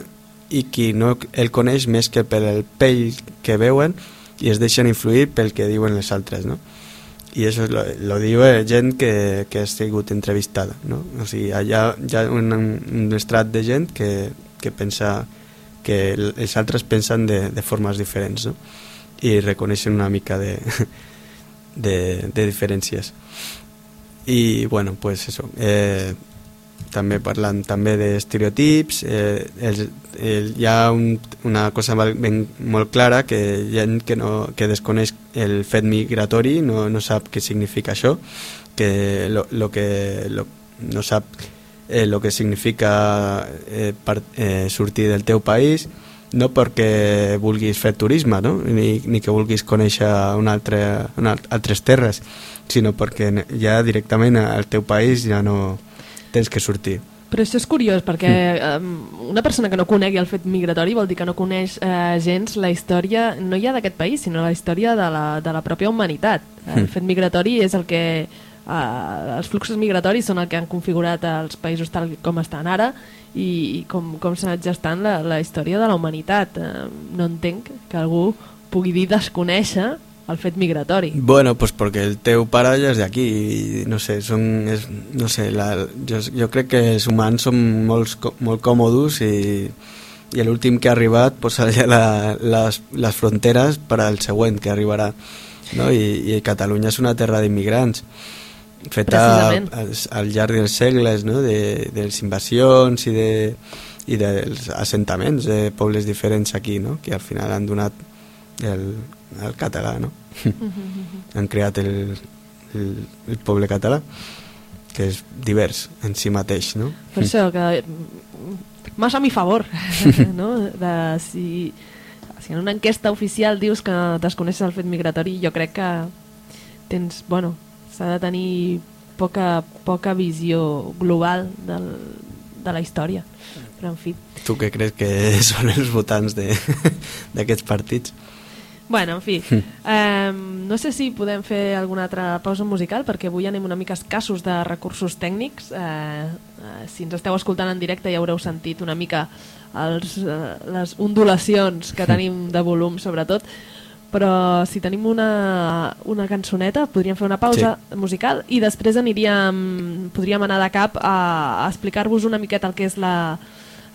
i qui no el coneix més que per el pell que veuen i es deixen influir pel que diuen les altres, no? I això lo, lo diu eh, gent que, que ha sigut entrevistada, no? O sigui, allà hi ha un, un estrat de gent que, que pensa que els altres pensen de, de formes diferents no? i reconeixen una mica de, de, de diferències i bueno, pues eso eh, també parlant també d'estereotips eh, el, el, hi ha un, una cosa ben, molt clara que gent que, no, que desconeix el fet migratori no, no sap què significa això que lo, lo que lo, no sap eh, lo que significa eh, part, eh, sortir del teu país no perquè vulguis fer turisme no? ni, ni que vulguis conèixer una altra, una, altres terres sinó perquè ja directament al teu país ja no tens que sortir però això és curiós, perquè mm. una persona que no conegui el fet migratori vol dir que no coneix eh, gens la història, no ja d'aquest país, sinó la història de la, de la pròpia humanitat. El mm. fet migratori és el que eh, els fluxos migratoris són el que han configurat els països tal com estan ara i, i com, com s'ha anat gestant la, la història de la humanitat. Eh, no entenc que algú pugui dir desconèixer el fet migratori. Bueno, pues perquè el teu pare ja és d'aquí i no sé, són, és, no sé la, jo, jo crec que els humans són molt, molt còmodos i, i l'últim que ha arribat pues, la, les, les fronteres per al següent que arribarà no? I, i Catalunya és una terra d'immigrants feta al, al llarg dels segles no? de, de les invasions i, de, i dels assentaments de pobles diferents aquí, no? que al final han donat el, el català, no? han creat el, el, el poble català que és divers en si mateix, no? Per això que massa a mi favor, no? De si, si en una enquesta oficial dius que desconeixes el fet migratori, jo crec que tens, bueno, s'ha de tenir poca, poca visió global del, de la història. Però, en fi. Tu què creus que són els votants d'aquests partits? Bueno, en fi, eh, no sé si podem fer alguna altra pausa musical perquè avui anem una mica escassos de recursos tècnics. Eh, eh, si ens esteu escoltant en directe ja haureu sentit una mica els, eh, les ondulacions que tenim de volum, sobretot però si tenim una, una cançoneta podríem fer una pausa sí. musical i després aniríem, podríem anar de cap a, a explicar-vos una miqueta el que és la,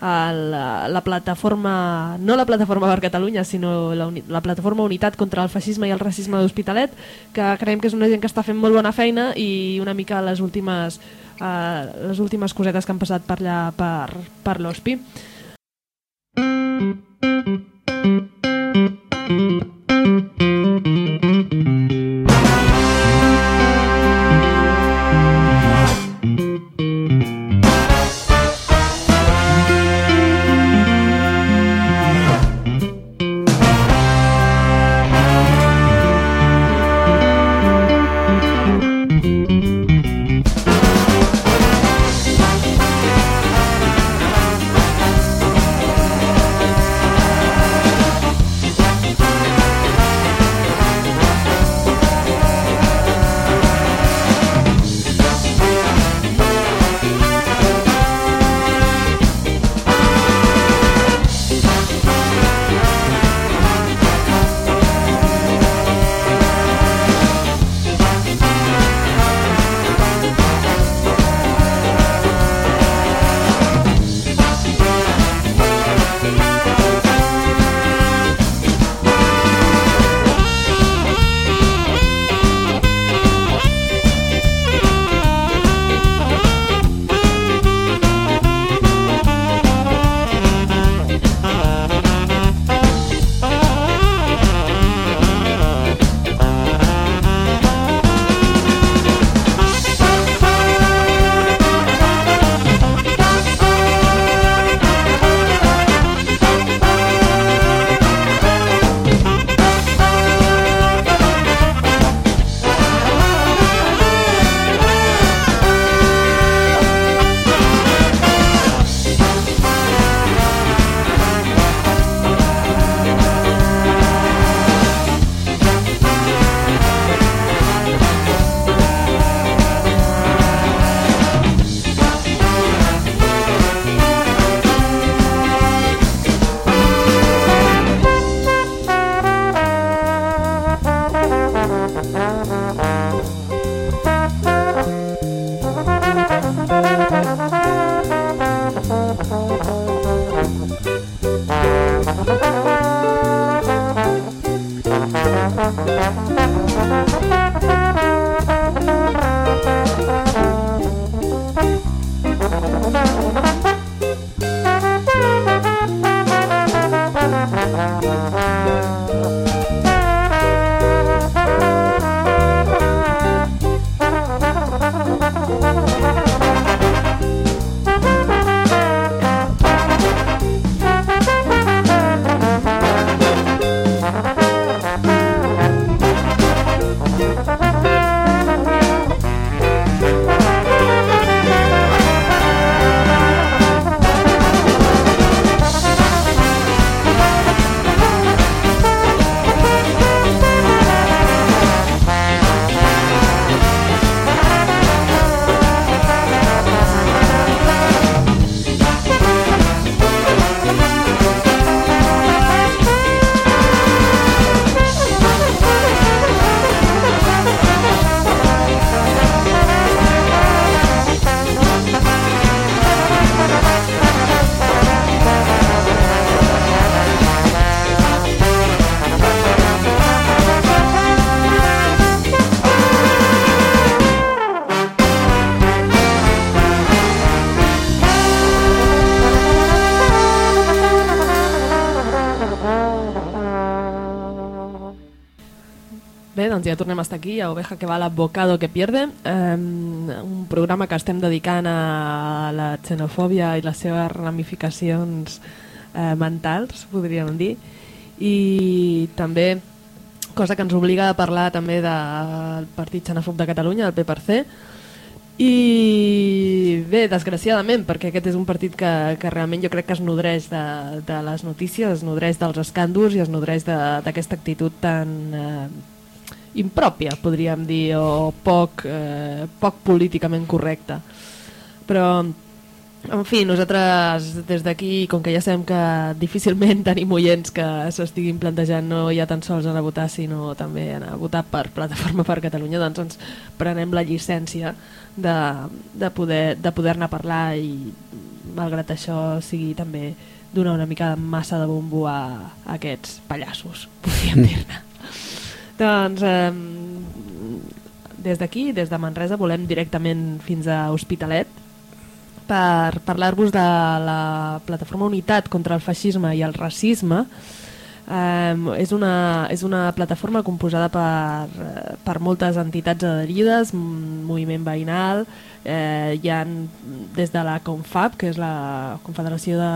la, la plataforma, no la plataforma per Catalunya, sinó la, la plataforma Unitat contra el feixisme i el racisme d'Hospitalet, que creiem que és una gent que està fent molt bona feina i una mica les últimes, uh, les últimes cosetes que han passat per allà per, per l'Hospi. Mm doncs ja tornem a estar aquí, a Oveja que va l'abocado que pierde, um, un programa que estem dedicant a la xenofòbia i les seves ramificacions eh, mentals, podríem dir, i també cosa que ens obliga a parlar també del Partit Xenofòb de Catalunya, el PPC, i bé, desgraciadament, perquè aquest és un partit que, que realment jo crec que es nodreix de, de les notícies, es nodreix dels escàndols i es nodreix d'aquesta actitud tan... Eh, impròpia, podríem dir, o poc, eh, poc políticament correcta. Però, en fi, nosaltres des d'aquí, com que ja sabem que difícilment tenim oients que s'estiguin plantejant no ja tan sols anar a votar, sinó també anar a votar per Plataforma per Catalunya, doncs ens prenem la llicència de, de poder-ne de poder parlar i, malgrat això, sigui també donar una mica de massa de bombo a, a aquests pallassos, podríem dir-ne. Doncs eh, des d'aquí, des de Manresa, volem directament fins a Hospitalet per parlar-vos de la plataforma Unitat contra el feixisme i el racisme. Eh, és, una, és una plataforma composada per, per moltes entitats adherides, moviment veïnal, eh, hi ha des de la CONFAB, que és la Confederació de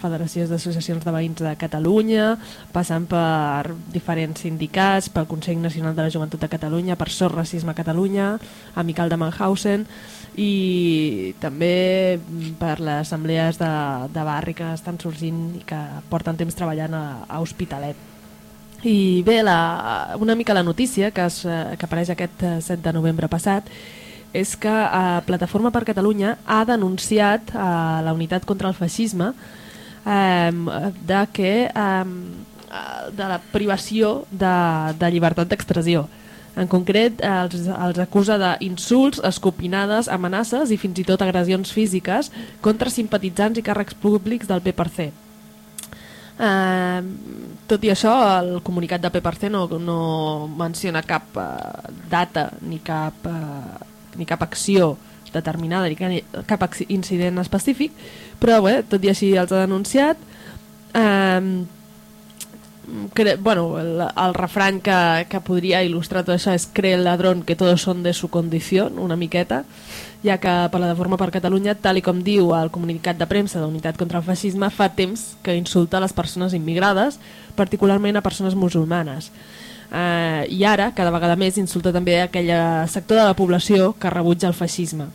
Federacions d'Associacions de Veïns de Catalunya, passant per diferents sindicats, pel Consell Nacional de la Joventut de Catalunya, per SOR Racisme Catalunya, Amical de Manhausen, i també per les assemblees de, de barri que estan sorgint i que porten temps treballant a, a Hospitalet. I bé, la, una mica la notícia que, es, que apareix aquest 7 de novembre passat és que eh, Plataforma per Catalunya ha denunciat eh, la unitat contra el feixisme eh, de que eh, de la privació de, de llibertat d'expressió. En concret, els, els acusa d'insults, escopinades, amenaces i fins i tot agressions físiques contra simpatitzants i càrrecs públics del PPC. Eh, tot i això, el comunicat de PPC no, no menciona cap eh, data ni cap eh, ni cap acció determinada, ni cap incident específic, però bé, tot i així els ha denunciat. Eh, cre bueno, el, el refrany que, que podria il·lustrar tot això és cree el ladrón que todos son de su condición, una miqueta, ja que per la de Forma per Catalunya, tal i com diu el comunicat de premsa de Unitat contra el Feixisme, fa temps que insulta les persones immigrades, particularment a persones musulmanes eh, i ara, cada vegada més, insulta també aquell sector de la població que rebutja el feixisme.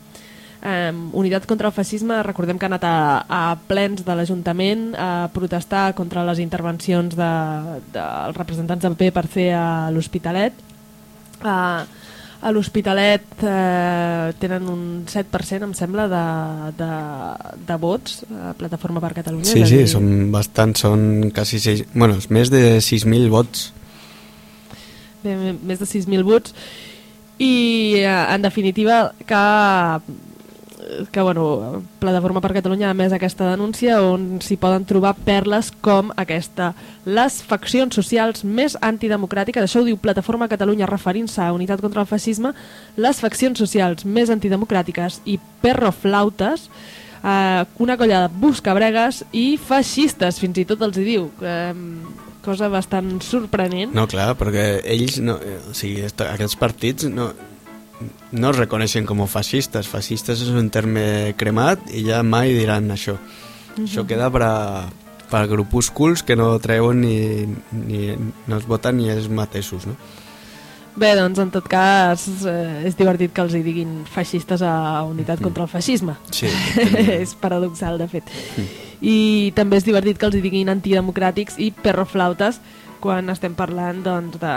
Eh, Unitat contra el feixisme, recordem que ha anat a, a plens de l'Ajuntament a protestar contra les intervencions dels de, de representants del PPC a l'Hospitalet. Eh, a l'Hospitalet eh, tenen un 7%, em sembla, de, de, de vots a Plataforma per Catalunya. Sí, sí, dir... són bastants, són quasi 6, bueno, més de 6.000 vots bé, més de 6.000 vots i eh, en definitiva que que bueno, Plataforma per Catalunya ha més aquesta denúncia on s'hi poden trobar perles com aquesta. Les faccions socials més antidemocràtiques, això ho diu Plataforma Catalunya referint-se a Unitat contra el Feixisme, les faccions socials més antidemocràtiques i perroflautes, eh, una colla de buscabregues i feixistes, fins i tot els hi diu. Eh, cosa bastant sorprenent. No, clar, perquè ells, no, eh, o sigui, aquests partits no, no es reconeixen com a feixistes. Feixistes és un terme cremat i ja mai diran això. Uh -huh. Això queda per a, per a grupúsculs que no treuen ni, ni no es voten ni ells mateixos, no? Bé, doncs en tot cas eh, és divertit que els hi diguin feixistes a Unitat contra el Feixisme. Sí. és paradoxal, de fet. I també és divertit que els hi diguin antidemocràtics i perroflautes quan estem parlant, doncs, de,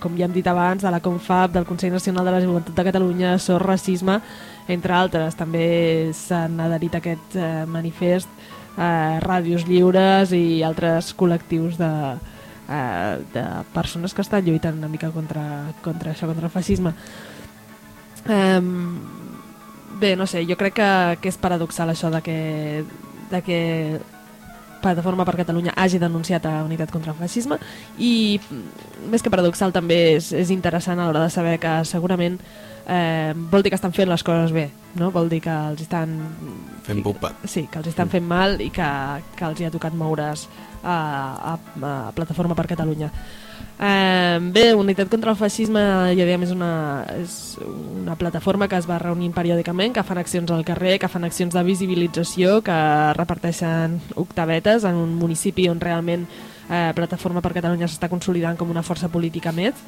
com ja hem dit abans, de la CONFAP, del Consell Nacional de la Joventut de Catalunya, SOR Racisme, entre altres. També s'han adherit a aquest eh, manifest eh, Ràdios Lliures i altres col·lectius de, eh, de persones que estan lluitant una mica contra, contra això, contra el feixisme. Eh, bé, no sé, jo crec que, que és paradoxal això de que, de que Plataforma per Catalunya hagi denunciat a Unitat contra el Feixisme i més que paradoxal també és, és interessant a l'hora de saber que segurament eh, vol dir que estan fent les coses bé, no? vol dir que els estan... Fent pupa. Sí, que els estan fent mal i que, que els hi ha tocat moure's a, a, a Plataforma per Catalunya. Eh, bé, Unitat contra el Feixisme ja dèiem, és una, és una plataforma que es va reunint periòdicament, que fan accions al carrer, que fan accions de visibilització, que reparteixen octavetes en un municipi on realment eh, Plataforma per Catalunya s'està consolidant com una força política més.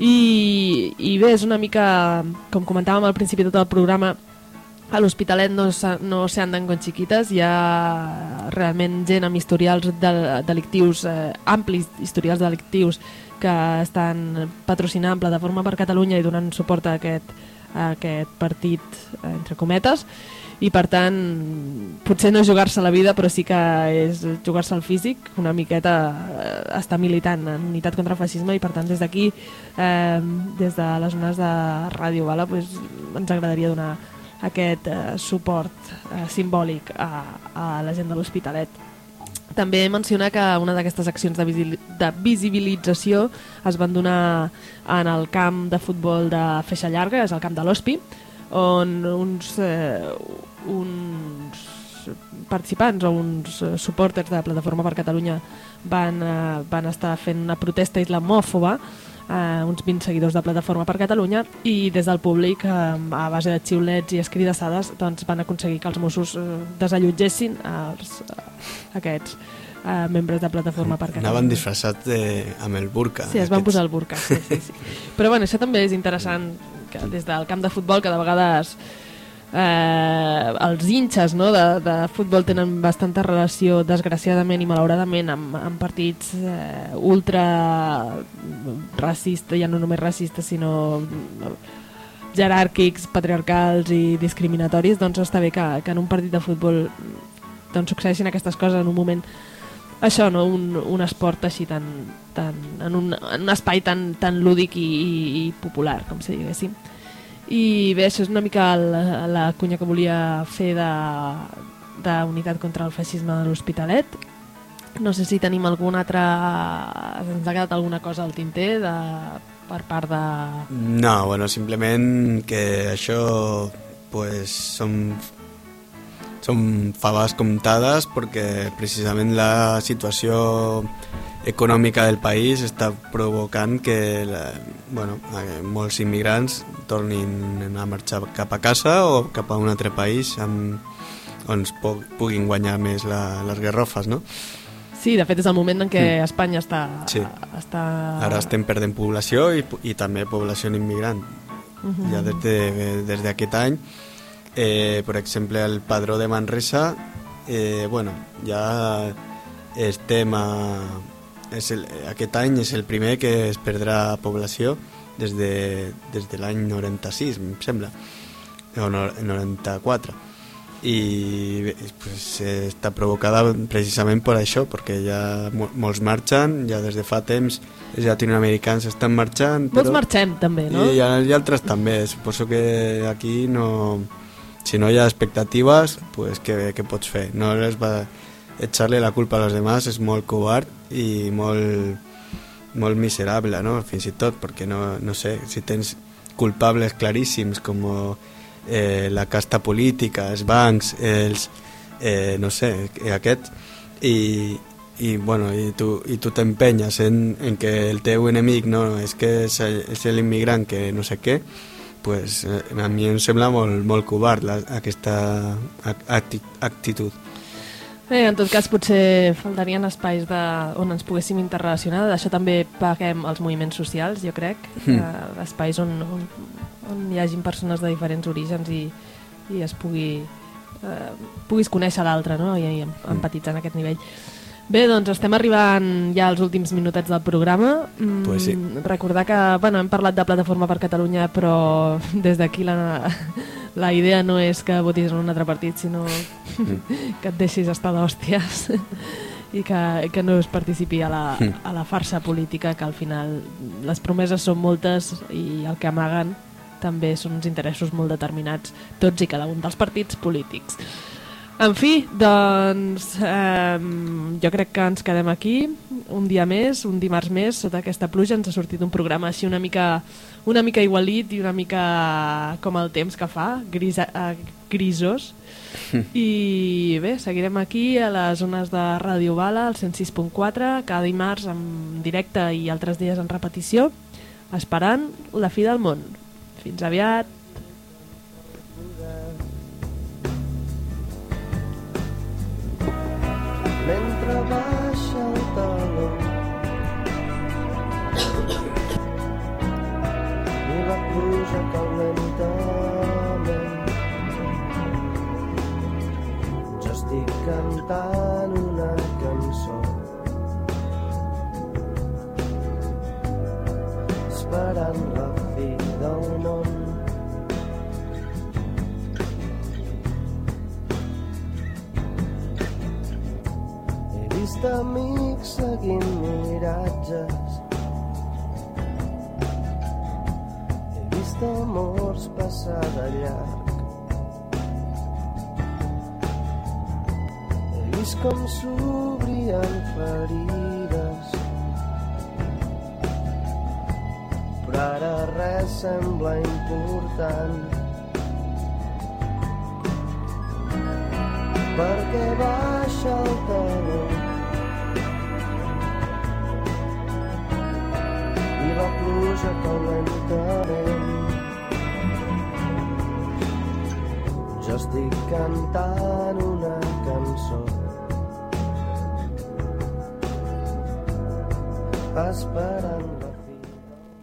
I, I bé, és una mica, com comentàvem al principi tot el programa, a l'Hospitalet no, no se anden con xiquites, hi ha realment gent amb historials de, delictius, eh, amplis historials delictius que estan patrocinant Plataforma per Catalunya i donant suport a aquest, a aquest partit, eh, entre cometes, i per tant potser no jugar-se la vida però sí que és jugar-se el físic una miqueta eh, està militant en unitat contra el feixisme i per tant des d'aquí eh, des de les zones de Ràdio Bala pues, ens agradaria donar aquest eh, suport eh, simbòlic a, a la gent de l'Hospitalet. També mencionar que una d'aquestes accions de, visi de visibilització es van donar en el camp de futbol de Feixa Llarga, és el camp de l'Hospi, on uns, eh, uns participants o uns eh, supporters de Plataforma per Catalunya van, eh, van estar fent una protesta islamòfoba eh, uns 20 seguidors de Plataforma per Catalunya i des del públic, eh, a base de xiulets i escridassades, doncs van aconseguir que els Mossos eh, desallotgessin els, eh, aquests eh, membres de Plataforma per Catalunya. Anaven disfressats de, amb el burca. Sí, es van aquests. posar el burca, sí, sí, sí. Però bueno, això també és interessant, que des del camp de futbol, que de vegades eh, els hinxes no, de, de futbol tenen bastanta relació, desgraciadament i malauradament, amb, amb partits eh, ultra racistes, ja no només racistes, sinó jeràrquics, patriarcals i discriminatoris, doncs està bé que, que en un partit de futbol doncs succeeixin aquestes coses en un moment això, no? un, un esport així tan, tan, en, un, en un espai tan, tan lúdic i, i, i popular, com si diguéssim. I bé, això és una mica la, la cunya que volia fer de, de unitat contra el feixisme de l'Hospitalet. No sé si tenim algun altre... Ens ha quedat alguna cosa al tinter de, per part de... No, bueno, simplement que això pues, són, són faves comptades perquè precisament la situació econòmica del país està provocant que la, bueno, eh, molts immigrants tornin a marxar cap a casa o cap a un altre país amb, on puguin guanyar més la, les garrofes, no? Sí, de fet és el moment en què Mm. Espanya està... Sí. està... Ara estem perdent població i, i també població immigrant. Mhm. Ja des de- des d'aquest any, eh, per exemple, el padró de Manresa, eh, bueno, ja estem a... És el, aquest any és el primer que es perdrà població des de, des de l'any 96, em sembla, o no, 94 i pues, està provocada precisament per això, perquè ja mo- molts marxen, ja des de fa temps els llatinoamericans estan marxant, Molts però... marxem també, no? I, i altres també, suposo que aquí no... si no hi ha expectatives, pues, què, què pots fer? No les va echar-li la culpa a los demás és molt covard i molt, molt miserable, no? fins i tot, perquè no, no sé, si tens culpables claríssims com eh, la casta política, els bancs, els, eh, no sé, aquest, i, i, bueno, i tu, i tu t'empenyes en, en que el teu enemic no, és que és, l'immigrant que no sé què, pues, eh, a mi em sembla molt, molt covard la, aquesta actitud. Bé, en tot cas, potser faltarien espais de, on ens poguéssim interrelacionar. D'això també paguem els moviments socials, jo crec. Mm. Uh, espais on, on, on hi hagin persones de diferents orígens i, i es pugui, uh, puguis conèixer l'altre no? i, i empatitzar en aquest nivell. Bé, doncs estem arribant ja als últims minutets del programa. Mm, pues sí. Recordar que bueno, hem parlat de Plataforma per Catalunya, però des d'aquí la, la idea no és que votis en un altre partit, sinó mm. que et deixis estar d'hòsties i que, que no es participi a la, mm. a la farsa política, que al final les promeses són moltes i el que amaguen també són uns interessos molt determinats, tots i cada un dels partits polítics. En fi, doncs eh, jo crec que ens quedem aquí un dia més, un dimarts més sota aquesta pluja. Ens ha sortit un programa així una mica, una mica igualit i una mica com el temps que fa gris, eh, grisós i bé, seguirem aquí a les zones de Ràdio Bala al 106.4 cada dimarts en directe i altres dies en repetició esperant la fi del món. Fins aviat cantant una cançó esperant la fi del món vist amics seguint miratges. He vist amors passar de llarg. Vist com s'obrien ferides. Però ara res sembla important. perquè baixa el teló la pluja cau lentament. Jo estic cantant una cançó esperant